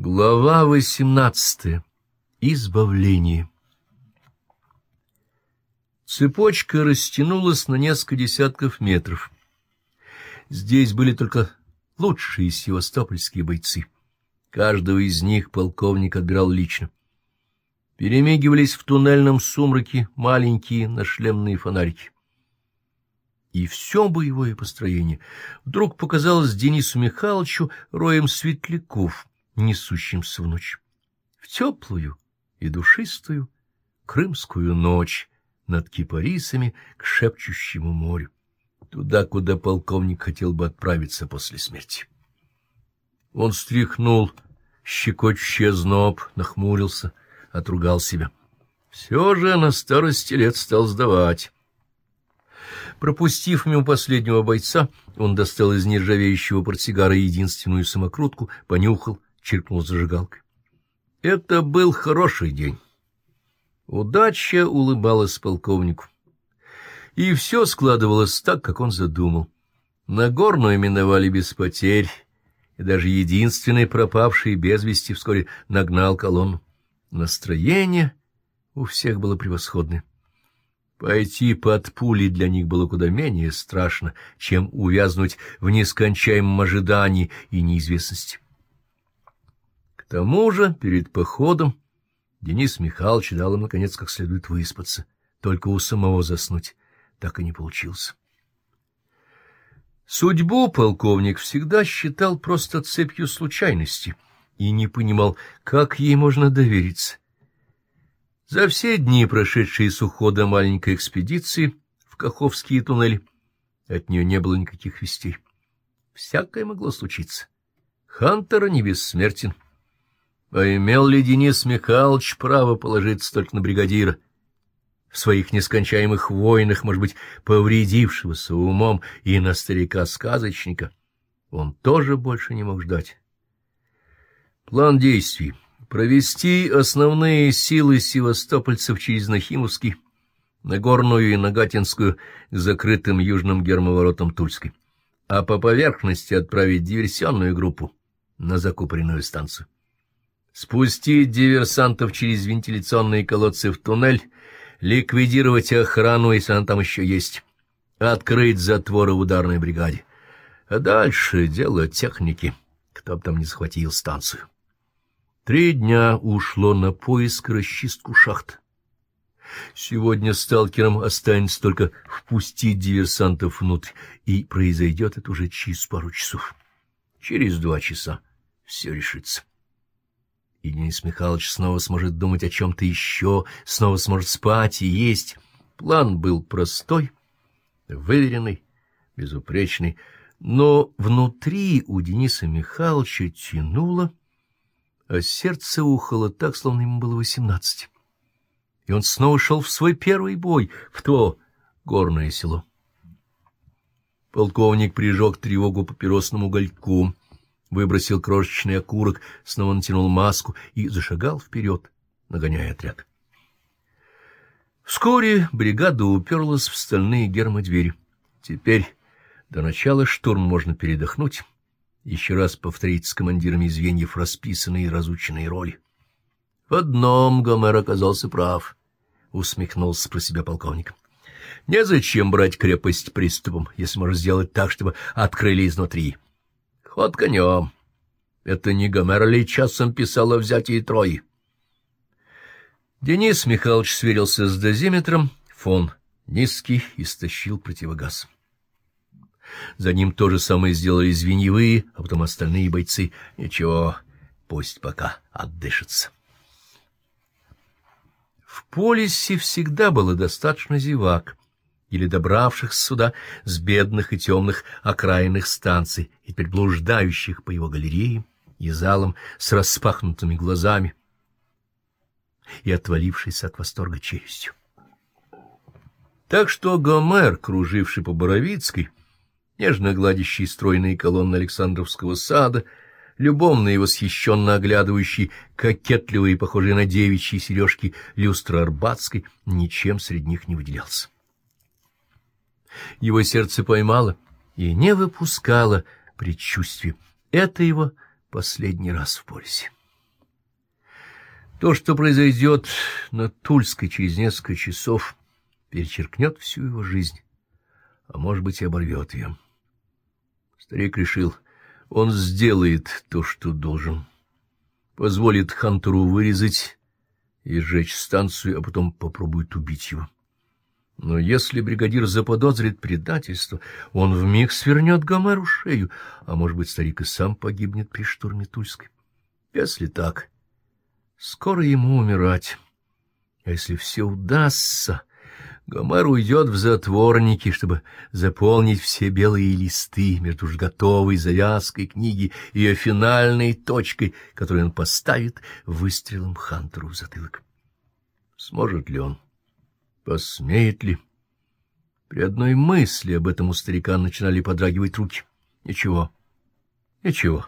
Глава восемнадцатая. Избавление. Цепочка растянулась на несколько десятков метров. Здесь были только лучшие севастопольские бойцы. Каждого из них полковник отбирал лично. Перемигивались в туннельном сумраке маленькие нашлемные фонарики. И все боевое построение вдруг показалось Денису Михайловичу роем светляков — несущимся в ночь, в теплую и душистую крымскую ночь над кипарисами к шепчущему морю, туда, куда полковник хотел бы отправиться после смерти. Он стряхнул щекочущий зноб, нахмурился, отругал себя. Все же на старости лет стал сдавать. Пропустив мимо последнего бойца, он достал из нержавеющего портсигара единственную самокрутку, понюхал — чиркнул зажигалкой. Это был хороший день. Удача улыбалась полковнику. И все складывалось так, как он задумал. Нагорную миновали без потерь, и даже единственный пропавший без вести вскоре нагнал колонну. Настроение у всех было превосходное. Пойти под пули для них было куда менее страшно, чем увязнуть в нескончаемом ожидании и неизвестности тому же, перед походом, Денис Михайлович дал им, наконец, как следует выспаться. Только у самого заснуть так и не получился. Судьбу полковник всегда считал просто цепью случайности и не понимал, как ей можно довериться. За все дни, прошедшие с ухода маленькой экспедиции в Каховские туннели, от нее не было никаких вестей. Всякое могло случиться. Хантера не бессмертен. А имел ли Денис Михайлович право положиться только на бригадира? В своих нескончаемых войнах, может быть, повредившегося умом и на старика-сказочника, он тоже больше не мог ждать. План действий. Провести основные силы севастопольцев через Нахимовский, Нагорную и Нагатинскую к закрытым южным гермоворотам Тульской, а по поверхности отправить диверсионную группу на закупоренную станцию спустить диверсантов через вентиляционные колодцы в туннель, ликвидировать охрану, если она там еще есть, открыть затворы ударной бригаде. А дальше дело техники, кто бы там не захватил станцию. Три дня ушло на поиск и расчистку шахт. Сегодня сталкерам останется только впустить диверсантов внутрь, и произойдет это уже через пару часов. Через два часа все решится и Денис Михайлович снова сможет думать о чем-то еще, снова сможет спать и есть. План был простой, выверенный, безупречный, но внутри у Дениса Михайловича тянуло, а сердце ухало так, словно ему было восемнадцать. И он снова шел в свой первый бой, в то горное село. Полковник прижег тревогу папиросному гальку — выбросил крошечный окурок, снова натянул маску и зашагал вперед, нагоняя отряд. Вскоре бригада уперлась в стальные гермодвери. Теперь до начала штурма можно передохнуть, еще раз повторить с командирами звеньев расписанные и разученные роли. В одном Гомер оказался прав, — усмехнулся про себя полковник. Незачем брать крепость приступом, если можно сделать так, чтобы открыли изнутри. Ход конем. Это не Гомер ли часом писал о взятии Трои? Денис Михайлович сверился с дозиметром. Фон низкий и стащил противогаз. За ним то же самое сделали звеньевые, а потом остальные бойцы. Ничего, пусть пока отдышится. В полисе всегда было достаточно зевак или добравшихся сюда с бедных и темных окраинных станций и теперь блуждающих по его галереям и залам с распахнутыми глазами и отвалившейся от восторга челюстью. Так что Гомер, круживший по Боровицкой, нежно гладящий стройные колонны Александровского сада, любовно и восхищенно оглядывающий кокетливые, похожие на девичьи сережки люстры Арбатской, ничем среди них не выделялся. Его сердце поймало и не выпускало предчувствие. Это его последний раз в полисе. То, что произойдет на Тульской через несколько часов, перечеркнет всю его жизнь, а может быть и оборвет ее. Старик решил, он сделает то, что должен. Позволит Хантеру вырезать и сжечь станцию, а потом попробует убить его. Но если бригадир заподозрит предательство, он вмиг свернет Гомеру шею, а, может быть, старик и сам погибнет при штурме Тульской. Если так, скоро ему умирать. А если все удастся, Гомер уйдет в затворники, чтобы заполнить все белые листы между уж готовой завязкой книги и ее финальной точкой, которую он поставит выстрелом Хантеру в затылок. Сможет ли он? Посмеет ли? При одной мысли об этом у старика начинали подрагивать руки. Ничего, ничего.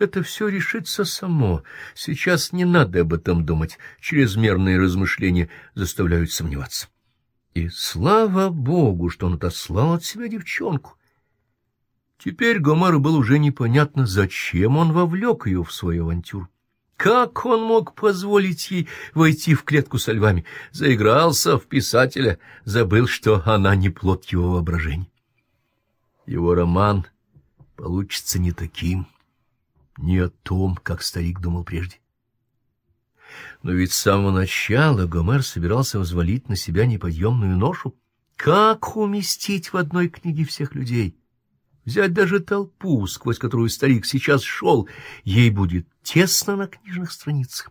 Это все решится само. Сейчас не надо об этом думать. Чрезмерные размышления заставляют сомневаться. И слава богу, что он отослал от себя девчонку. Теперь Гомеру было уже непонятно, зачем он вовлек ее в свою авантюру. Как он мог позволить ей войти в клетку со львами? Заигрался в писателя, забыл, что она не плод его воображения. Его роман получится не таким, не о том, как старик думал прежде. Но ведь с самого начала Гомер собирался взвалить на себя неподъемную ношу. Как уместить в одной книге всех людей? Взять даже толпу, сквозь которую старик сейчас шел, ей будет тесно на книжных страницах.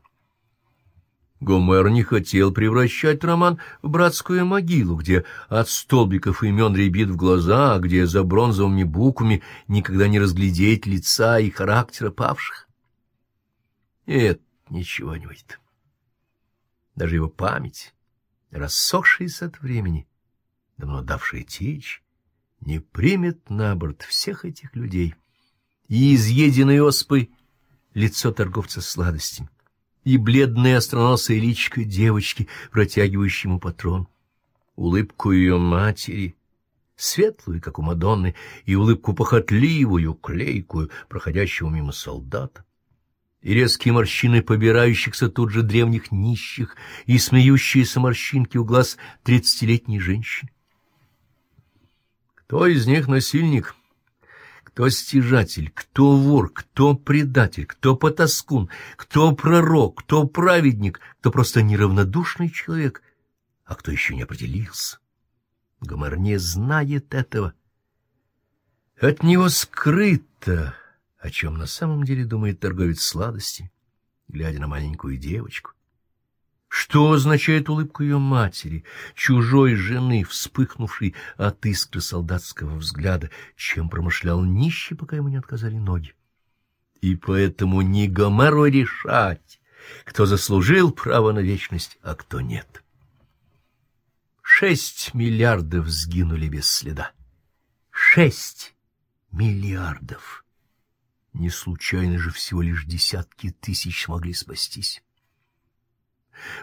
Гомер не хотел превращать роман в братскую могилу, где от столбиков имен рябит в глаза, где за бронзовыми буквами никогда не разглядеть лица и характера павших. Нет, ничего не выйдет. Даже его память, рассохшаяся от времени, давно давшая течь, не примет на борт всех этих людей. И изъеденной оспой лицо торговца сладостями, и бледная остроносая личка девочки, протягивающей ему патрон, улыбку ее матери, светлую, как у Мадонны, и улыбку похотливую, клейкую, проходящего мимо солдата, и резкие морщины побирающихся тут же древних нищих, и смеющиеся морщинки у глаз тридцатилетней женщины. Кто из них насильник? Кто стяжатель? Кто вор? Кто предатель? Кто потаскун? Кто пророк? Кто праведник? Кто просто неравнодушный человек? А кто еще не определился? Гомер не знает этого. От него скрыто, о чем на самом деле думает торговец сладостями, глядя на маленькую девочку. Что означает улыбка ее матери, чужой жены, вспыхнувшей от искры солдатского взгляда, чем промышлял нищий, пока ему не отказали ноги? И поэтому не Гомеру решать, кто заслужил право на вечность, а кто нет. Шесть миллиардов сгинули без следа. Шесть миллиардов! Не случайно же всего лишь десятки тысяч смогли спастись.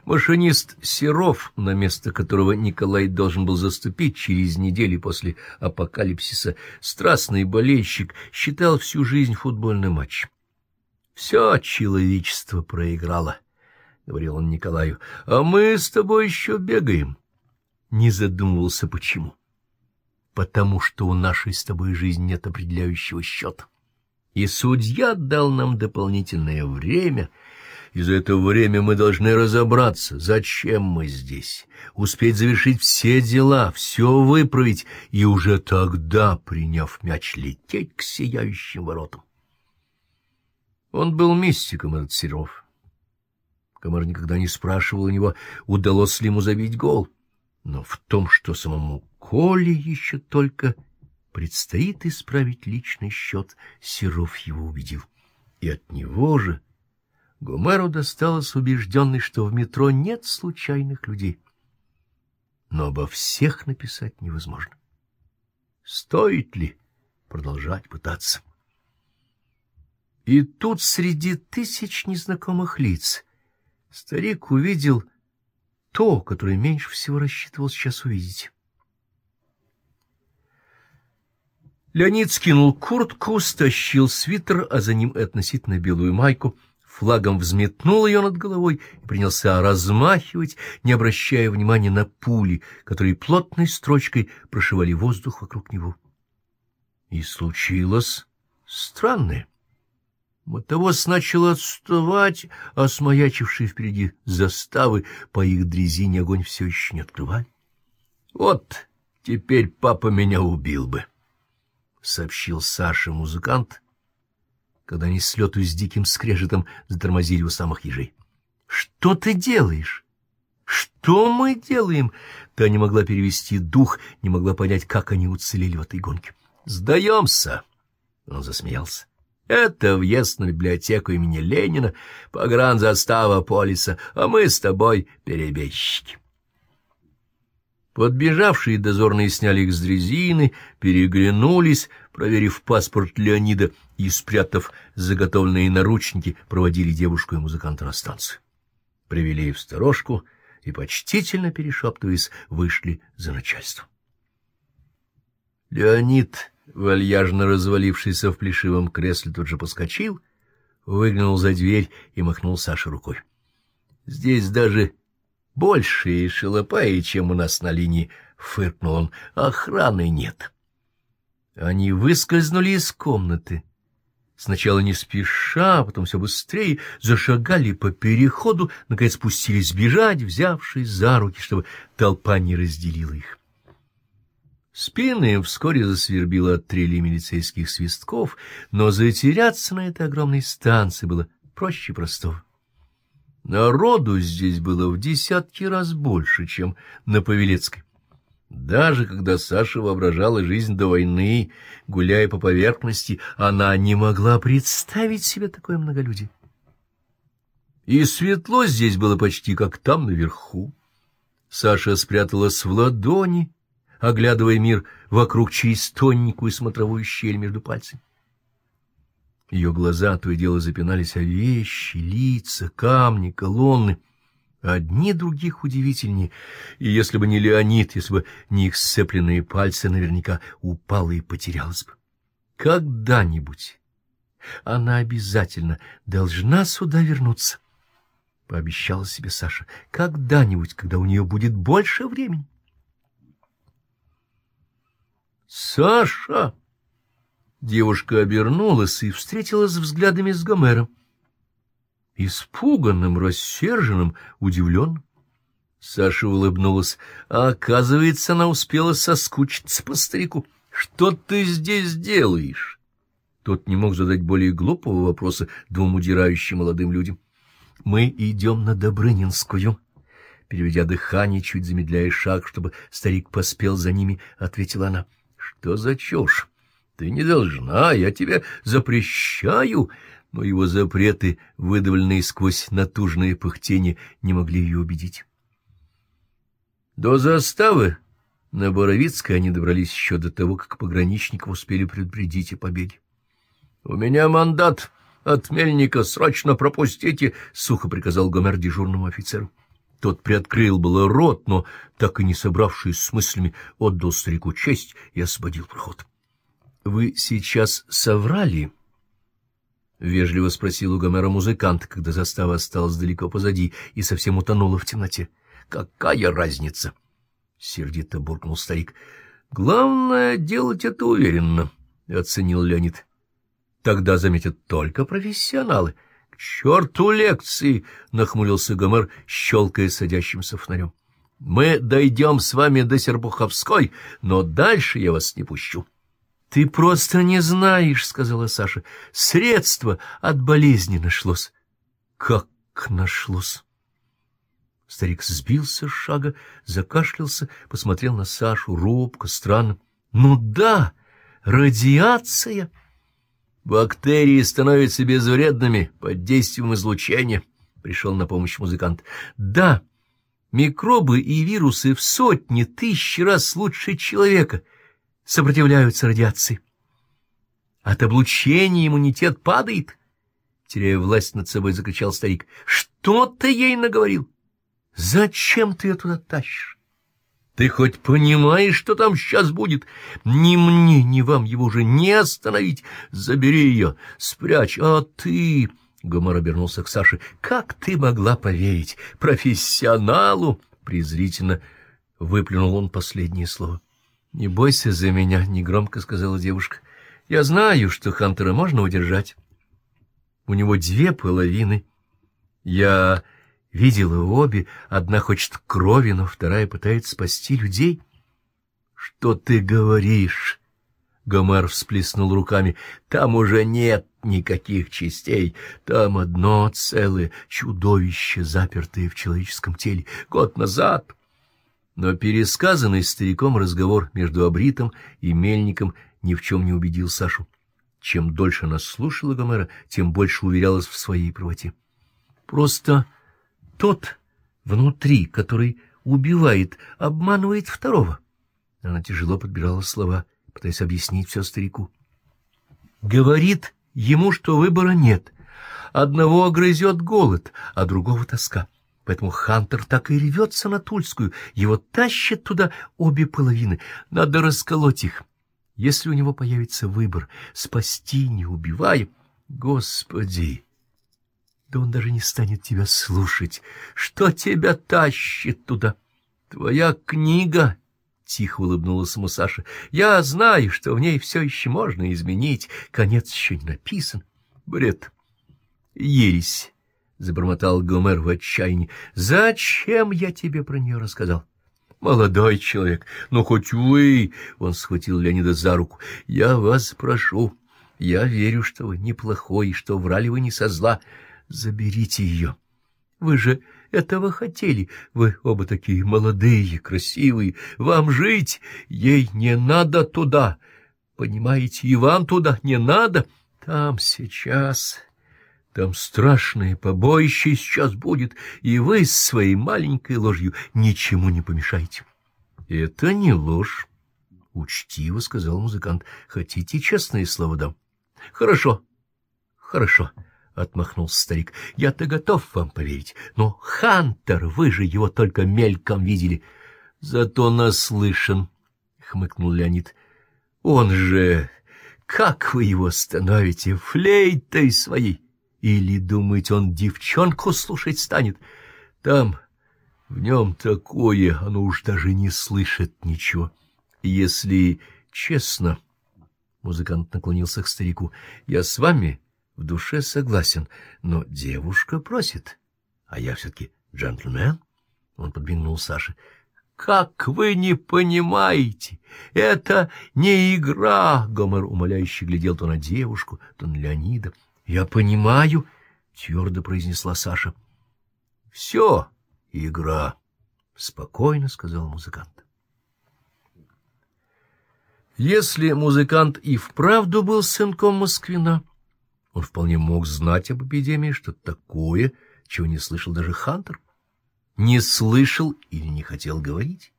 Машинист Серов, на место которого Николай должен был заступить через неделю после апокалипсиса, страстный болельщик, считал всю жизнь футбольный матч. «Все человечество проиграло», — говорил он Николаю, — «а мы с тобой еще бегаем». Не задумывался, почему. Потому что у нашей с тобой жизни нет определяющего счета. И судья дал нам дополнительное время — и за это время мы должны разобраться, зачем мы здесь, успеть завершить все дела, все выправить и уже тогда, приняв мяч, лететь к сияющим воротам. Он был мистиком, этот Серов. Комар никогда не спрашивал у него, удалось ли ему забить гол. Но в том, что самому Коле еще только предстоит исправить личный счет, Серов его убедил. И от него же Гомеру досталось убежденный, что в метро нет случайных людей. Но обо всех написать невозможно. Стоит ли продолжать пытаться? И тут среди тысяч незнакомых лиц старик увидел то, которое меньше всего рассчитывал сейчас увидеть. Леонид скинул куртку, стащил свитер, а за ним относительно белую майку — флагом взметнул ее над головой и принялся размахивать, не обращая внимания на пули, которые плотной строчкой прошивали воздух вокруг него. И случилось странное. Мотовоз начал отставать, а смаячившие впереди заставы по их дрезине огонь все еще не открывали. Вот теперь папа меня убил бы, — сообщил Саша музыкант, когда они с лету с диким скрежетом затормозили у самых ежей. — Что ты делаешь? Что мы делаем? Та не могла перевести дух, не могла понять, как они уцелели в этой гонке. — Сдаемся! — он засмеялся. Это въезд на библиотеку имени Ленина, погранзастава полиса, а мы с тобой перебежчики. Подбежавшие дозорные сняли их с дрезины, переглянулись, проверив паспорт Леонида и, спрятав заготовленные наручники, проводили девушку и музыканта на станцию. Привели в сторожку и, почтительно перешептываясь, вышли за начальство. Леонид вальяжно развалившийся в плешивом кресле, тут же поскочил, выглянул за дверь и махнул Саше рукой. — Здесь даже больше и шелопаи, чем у нас на линии, — фыркнул он, — охраны нет. Они выскользнули из комнаты. Сначала не спеша, а потом все быстрее зашагали по переходу, наконец спустились бежать, взявшись за руки, чтобы толпа не разделила их. Спины вскоре засвербило от трели милицейских свистков, но затеряться на этой огромной станции было проще простого. Народу здесь было в десятки раз больше, чем на Павелецкой. Даже когда Саша воображала жизнь до войны, гуляя по поверхности, она не могла представить себе такое многолюдие. И светло здесь было почти как там наверху. Саша спряталась в ладони, оглядывая мир вокруг через тоненькую смотровую щель между пальцами. Ее глаза то и дело запинались о вещи, лица, камни, колонны, одни других удивительнее, и если бы не Леонид, если бы не их сцепленные пальцы, наверняка упала и потерялась бы. Когда-нибудь она обязательно должна сюда вернуться, — пообещала себе Саша, — когда-нибудь, когда у нее будет больше времени. «Саша!» Девушка обернулась и встретилась взглядами с Гомером. Испуганным, рассерженным, удивленным. Саша улыбнулась, а, оказывается, она успела соскучиться по старику. «Что ты здесь делаешь?» Тот не мог задать более глупого вопроса двум удирающим молодым людям. «Мы идем на Добрынинскую». Переведя дыхание, чуть замедляя шаг, чтобы старик поспел за ними, ответила она. Что за чушь? Ты не должна, я тебе запрещаю. Но его запреты, выдавленные сквозь натужное пыхтение, не могли ее убедить. До заставы на Боровицкой они добрались еще до того, как пограничников успели предупредить о побеге. — У меня мандат от мельника, срочно пропустите! — сухо приказал Гомер дежурному офицеру. Тот приоткрыл было рот, но, так и не собравшись с мыслями, отдал старику честь и освободил проход. — Вы сейчас соврали? — вежливо спросил у Гомера музыкант, когда застава осталась далеко позади и совсем утонула в темноте. — Какая разница? — сердито буркнул старик. — Главное — делать это уверенно, — оценил Леонид. — Тогда заметят только профессионалы — черту лекции! — нахмурился Гомер, щелкая садящимся фонарем. — Мы дойдем с вами до Серпуховской, но дальше я вас не пущу. — Ты просто не знаешь, — сказала Саша. — Средство от болезни нашлось. — Как нашлось? Старик сбился с шага, закашлялся, посмотрел на Сашу робко, странно. — Ну да, радиация! — Бактерии становятся безвредными под действием излучения, — пришел на помощь музыкант. Да, микробы и вирусы в сотни, тысячи раз лучше человека сопротивляются радиации. От облучения иммунитет падает, — теряя власть над собой, закричал старик. — Что ты ей наговорил? Зачем ты ее туда тащишь? Ты хоть понимаешь, что там сейчас будет? Ни мне, ни вам его уже не остановить. Забери ее, спрячь. А ты... Гомер обернулся к Саше. «Как ты могла поверить? Профессионалу!» Презрительно выплюнул он последнее слово. «Не бойся за меня», — негромко сказала девушка. «Я знаю, что Хантера можно удержать. У него две половины. Я видела обе. Одна хочет крови, но вторая пытается спасти людей». «Что ты говоришь?» Гомер всплеснул руками. «Там уже нет никаких частей. Там одно целое чудовище, запертое в человеческом теле. Год назад...» Но пересказанный стариком разговор между Абритом и Мельником ни в чем не убедил Сашу. Чем дольше она слушала Гомера, тем больше уверялась в своей правоте. Просто тот внутри, который убивает, обманывает второго. Она тяжело подбирала слова, пытаясь объяснить все старику. Говорит ему, что выбора нет. Одного огрызет голод, а другого тоска. Поэтому Хантер так и ревется на Тульскую, его тащат туда обе половины, надо расколоть их. Если у него появится выбор — спасти, не убивая, Господи! Да он даже не станет тебя слушать. Что тебя тащит туда? Твоя книга, — тихо улыбнулась ему Саша. Я знаю, что в ней все еще можно изменить, конец еще не написан. Бред. Ересь. — забормотал Гомер в отчаянии. — Зачем я тебе про нее рассказал? — Молодой человек, ну хоть вы... — он схватил Леонида за руку. — Я вас прошу. Я верю, что вы неплохой, что врали вы не со зла. Заберите ее. Вы же этого хотели. Вы оба такие молодые, красивые. Вам жить. Ей не надо туда. Понимаете, и вам туда не надо. Там сейчас... Там страшное побоище сейчас будет, и вы с своей маленькой ложью ничему не помешаете. — Это не ложь, — учтиво сказал музыкант. — Хотите честное слово дам? — Хорошо, хорошо, — отмахнулся старик. — Я-то готов вам поверить. Но Хантер, вы же его только мельком видели. — Зато наслышан, — хмыкнул Леонид. — Он же... Как вы его становите флейтой своей? — или, думаете, он девчонку слушать станет? Там в нем такое, оно уж даже не слышит ничего. Если честно, музыкант наклонился к старику, я с вами в душе согласен, но девушка просит, а я все-таки джентльмен. Он подмигнул Саше. «Как вы не понимаете? Это не игра!» Гомер умоляюще глядел то на девушку, то на Леонида. Я понимаю, твердо произнесла Саша. Все игра, спокойно сказал музыкант. Если музыкант и вправду был сынком Москвина, он вполне мог знать об эпидемии что-то такое, чего не слышал даже Хантер. Не слышал или не хотел говорить.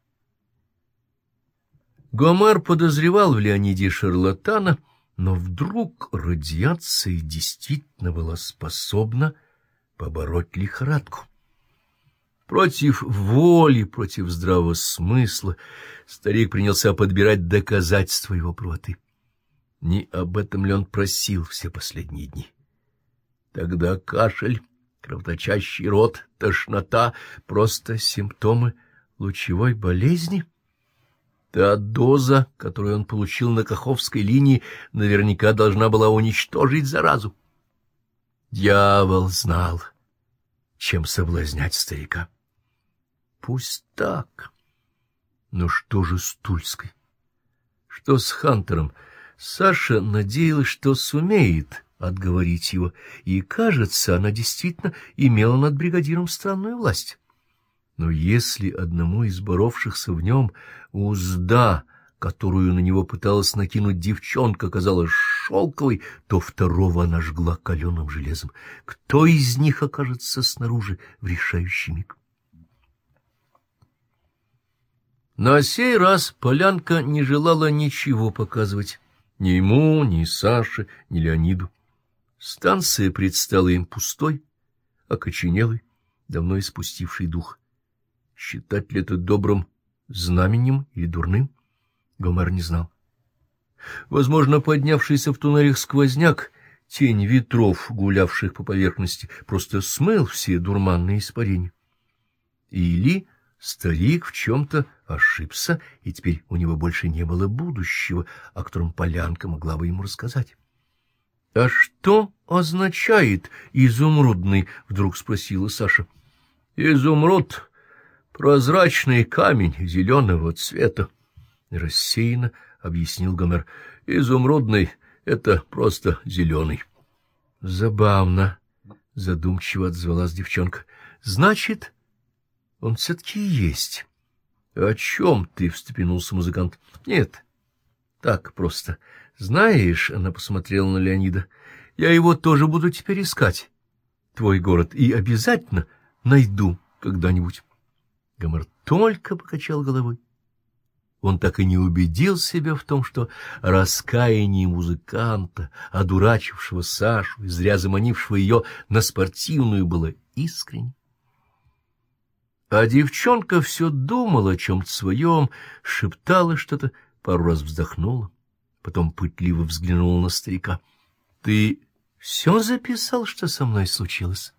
Гомер подозревал в Леониде шарлатана, но вдруг радиация действительно была способна побороть лихорадку. Против воли, против здравого смысла старик принялся подбирать доказательства его правоты. Не об этом ли он просил все последние дни? Тогда кашель, кровоточащий рот, тошнота — просто симптомы лучевой болезни — Та доза, которую он получил на Каховской линии, наверняка должна была уничтожить заразу. Дьявол знал, чем соблазнять старика. Пусть так. Но что же с Тульской? Что с Хантером? Саша надеялась, что сумеет отговорить его, и, кажется, она действительно имела над бригадиром странную власть. Но если одному из боровшихся в нем узда, которую на него пыталась накинуть девчонка, казалась шелковой, то второго она жгла каленым железом. Кто из них окажется снаружи в решающий миг? На сей раз Полянка не желала ничего показывать. Ни ему, ни Саше, ни Леониду. Станция предстала им пустой, окоченелой, давно испустившей дух. Считать ли это добрым знаменем или дурным? Гомер не знал. Возможно, поднявшийся в туннелях сквозняк тень ветров, гулявших по поверхности, просто смыл все дурманные испарения. Или старик в чем-то ошибся, и теперь у него больше не было будущего, о котором Полянка могла бы ему рассказать. — А что означает изумрудный? — вдруг спросила Саша. — Изумруд — прозрачный камень зеленого цвета, — рассеянно объяснил Гомер. — Изумрудный — это просто зеленый. — Забавно, — задумчиво отзвалась девчонка. — Значит, он все-таки есть. — О чем ты? — встрепенулся музыкант. — Нет, так просто. Знаешь, — она посмотрела на Леонида, — я его тоже буду теперь искать, твой город, и обязательно найду когда-нибудь. Гомер только покачал головой. Он так и не убедил себя в том, что раскаяние музыканта, одурачившего Сашу и зря заманившего ее на спортивную, было искренне. А девчонка все думала о чем-то своем, шептала что-то, пару раз вздохнула, потом пытливо взглянула на старика. — Ты все записал, что со мной случилось?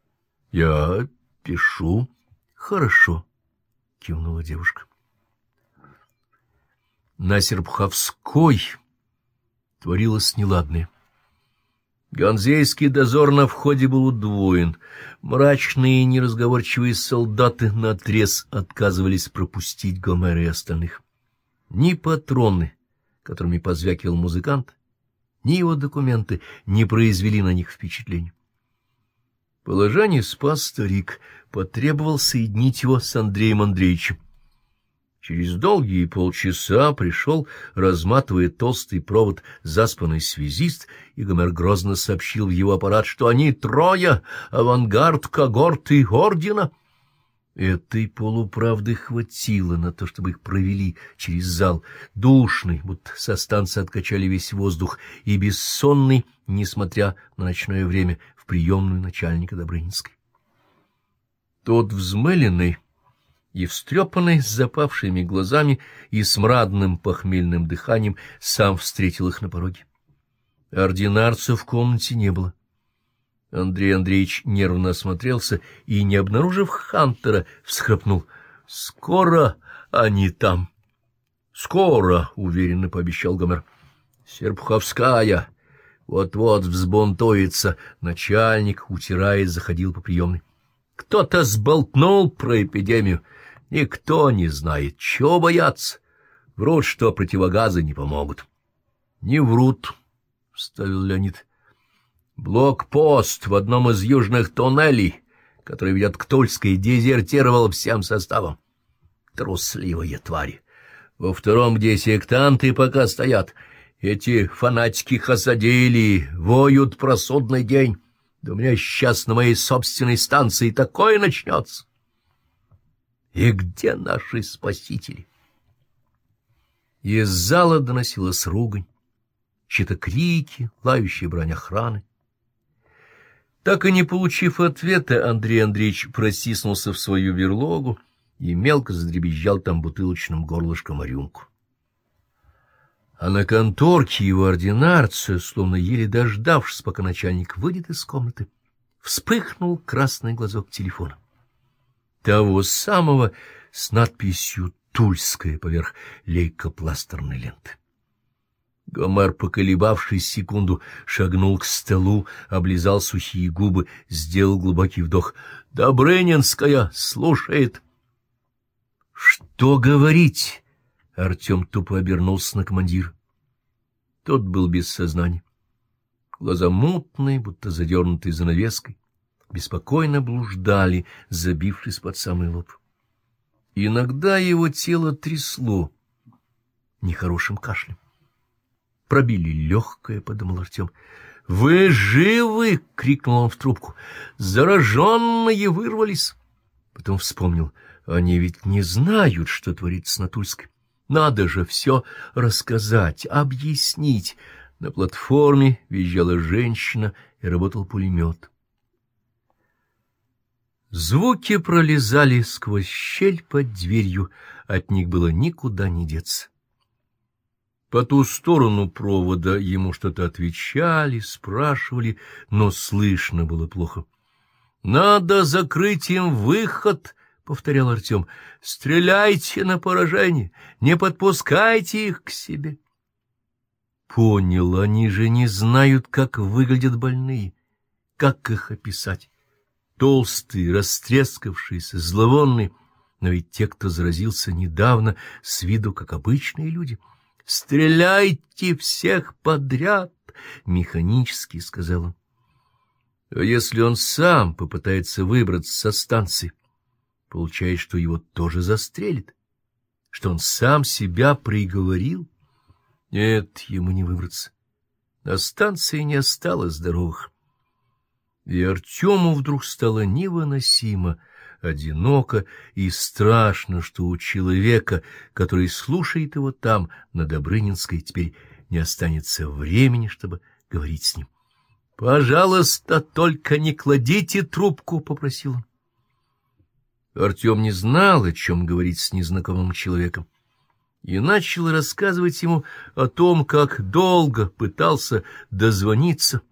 — Я пишу. — Хорошо, — кивнула девушка. На Серпуховской творилось неладное. Ганзейский дозор на входе был удвоен. Мрачные и неразговорчивые солдаты наотрез отказывались пропустить Гомера и остальных. Ни патроны, которыми позвякивал музыкант, ни его документы не произвели на них впечатления. Положение спас старик, потребовал соединить его с Андреем Андреевичем. Через долгие полчаса пришел, разматывая толстый провод, заспанный связист, и Гомер грозно сообщил в его аппарат, что они трое, авангард когорты ордена. Этой полуправды хватило на то, чтобы их провели через зал, душный, будто со станции откачали весь воздух, и бессонный, несмотря на ночное время, в приемную начальника Добрынинской. Тот взмыленный и встрепанный, с запавшими глазами и смрадным похмельным дыханием, сам встретил их на пороге. Ординарца в комнате не было. Андрей Андреевич нервно осмотрелся и, не обнаружив Хантера, всхрапнул. — Скоро они там. — Скоро, — уверенно пообещал Гомер. — Серпуховская. Вот-вот взбунтуется. Начальник, утираясь, заходил по приемной. — Кто-то сболтнул про эпидемию. — Никто не знает, чего бояться. Врут, что противогазы не помогут. — Не врут, — вставил Леонид. — Блокпост в одном из южных туннелей, который ведет к Тульской, дезертировал всем составом. Трусливые твари. Во втором, где сектанты пока стоят, эти фанатики хасадили, воют про судный день. Да у меня сейчас на моей собственной станции такое начнется. И где наши спасители? Из зала доносилась ругань, чьи-то крики, лающие брань охраны. Так и не получив ответа, Андрей Андреевич просиснулся в свою берлогу и мелко задребезжал там бутылочным горлышком рюмку. А на конторке его ординарция, словно еле дождавшись, пока начальник выйдет из комнаты, вспыхнул красный глазок телефона того самого с надписью «Тульская» поверх лейкопластерной ленты. Гомер, поколебавшись секунду, шагнул к столу, облизал сухие губы, сделал глубокий вдох. «Добрынинская слушает!» «Что говорить?» — Артем тупо обернулся на командира. Тот был без сознания. Глаза мутные, будто задернутые занавеской беспокойно блуждали, забившись под самый лоб. Иногда его тело трясло нехорошим кашлем. Пробили легкое, — подумал Артем. — Вы живы! — крикнул он в трубку. — Зараженные вырвались! Потом вспомнил. Они ведь не знают, что творится на Тульской. Надо же все рассказать, объяснить. На платформе визжала женщина и работал пулемет. Звуки пролезали сквозь щель под дверью, от них было никуда не деться. По ту сторону провода ему что-то отвечали, спрашивали, но слышно было плохо. — Надо закрыть им выход! — повторял Артем. — Стреляйте на поражение, не подпускайте их к себе. Понял, они же не знают, как выглядят больные, как их описать. Толстые, растрескавшиеся, зловонные, но ведь те, кто заразился недавно, с виду как обычные люди — Стреляйте всех подряд, механически сказал он. А если он сам попытается выбраться со станции, получается, что его тоже застрелит, что он сам себя приговорил? Нет, ему не выбраться. На станции не осталось здоровых. И Артему вдруг стало невыносимо одиноко и страшно, что у человека, который слушает его там, на Добрынинской, теперь не останется времени, чтобы говорить с ним. — Пожалуйста, только не кладите трубку, — попросил он. Артем не знал, о чем говорить с незнакомым человеком, и начал рассказывать ему о том, как долго пытался дозвониться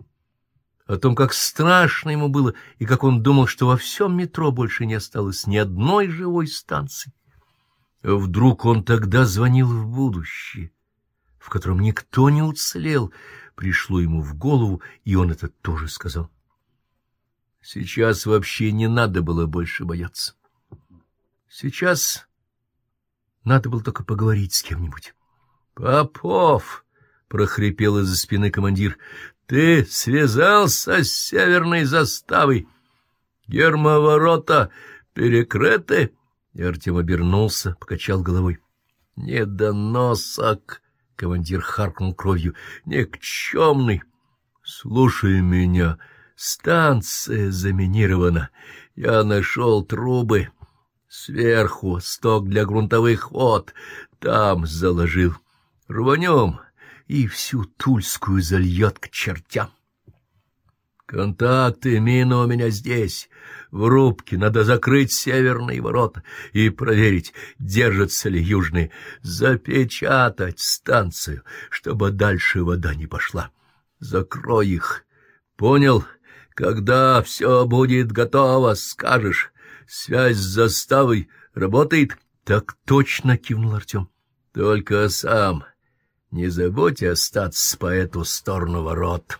о том, как страшно ему было, и как он думал, что во всем метро больше не осталось ни одной живой станции. Вдруг он тогда звонил в будущее, в котором никто не уцелел, пришло ему в голову, и он это тоже сказал. Сейчас вообще не надо было больше бояться. Сейчас надо было только поговорить с кем-нибудь. — Попов! — прохрипел из-за спины командир. Ты связался с северной заставой. Гермоворота перекрыты. И Артем обернулся, покачал головой. Недоносок, командир харкнул кровью, никчемный. Слушай меня, станция заминирована. Я нашел трубы. Сверху сток для грунтовых вод. Там заложил. Рванем и всю Тульскую зальет к чертям. Контакты мина у меня здесь, в рубке. Надо закрыть северные ворота и проверить, держатся ли южные. Запечатать станцию, чтобы дальше вода не пошла. Закрой их. Понял? Когда все будет готово, скажешь. Связь с заставой работает? Так точно, кивнул Артем. Только сам не забудь остаться по эту сторону ворот.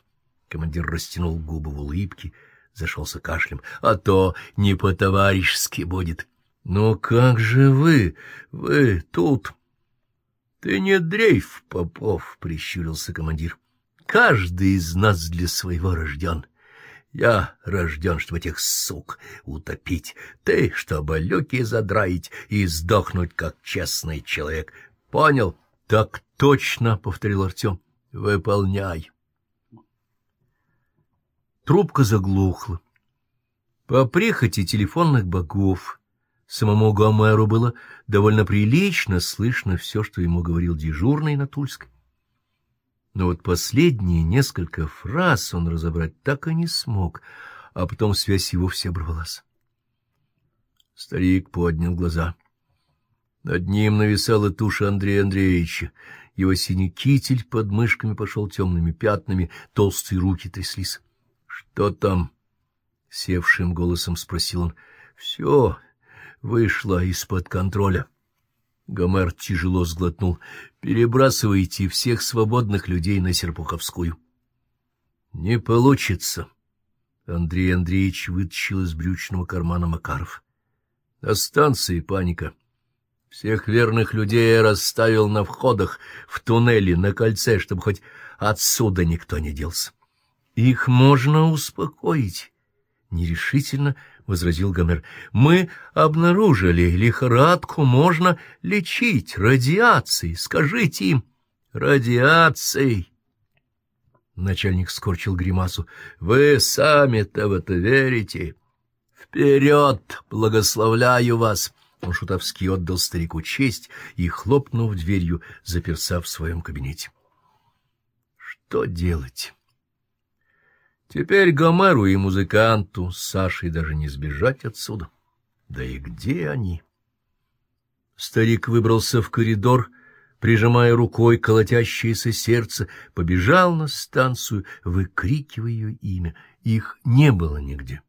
Командир растянул губы в улыбке, зашелся кашлем. А то не по-товарищески будет. Но как же вы? Вы тут... Ты не дрейф, Попов, — прищурился командир. Каждый из нас для своего рожден. Я рожден, чтобы этих сук утопить. Ты, чтобы люки задраить и сдохнуть, как честный человек. Понял? Так точно, — повторил Артем. — Выполняй. Трубка заглухла. По прихоти телефонных богов самому Гомеру было довольно прилично слышно все, что ему говорил дежурный на Тульской. Но вот последние несколько фраз он разобрать так и не смог, а потом связь его все оборвалась. Старик поднял глаза. Над ним нависала туша Андрея Андреевича. Его синий китель под мышками пошел темными пятнами, толстые руки тряслись. — Что там? — севшим голосом спросил он. — Все вышло из-под контроля. Гомер тяжело сглотнул. — Перебрасывайте всех свободных людей на Серпуховскую. — Не получится. Андрей Андреевич вытащил из брючного кармана Макаров. — На станции паника. — всех верных людей я расставил на входах, в туннеле, на кольце, чтобы хоть отсюда никто не делся. — Их можно успокоить, — нерешительно возразил Гомер. — Мы обнаружили лихорадку, можно лечить радиацией. Скажите им. — Радиацией. Начальник скорчил гримасу. — Вы сами-то в это верите? — Вперед! Благословляю вас! — он шутовски отдал старику честь и, хлопнув дверью, заперся в своем кабинете. Что делать? Теперь Гомеру и музыканту с Сашей даже не сбежать отсюда. Да и где они? Старик выбрался в коридор, прижимая рукой колотящееся сердце, побежал на станцию, выкрикивая ее имя. Их не было нигде.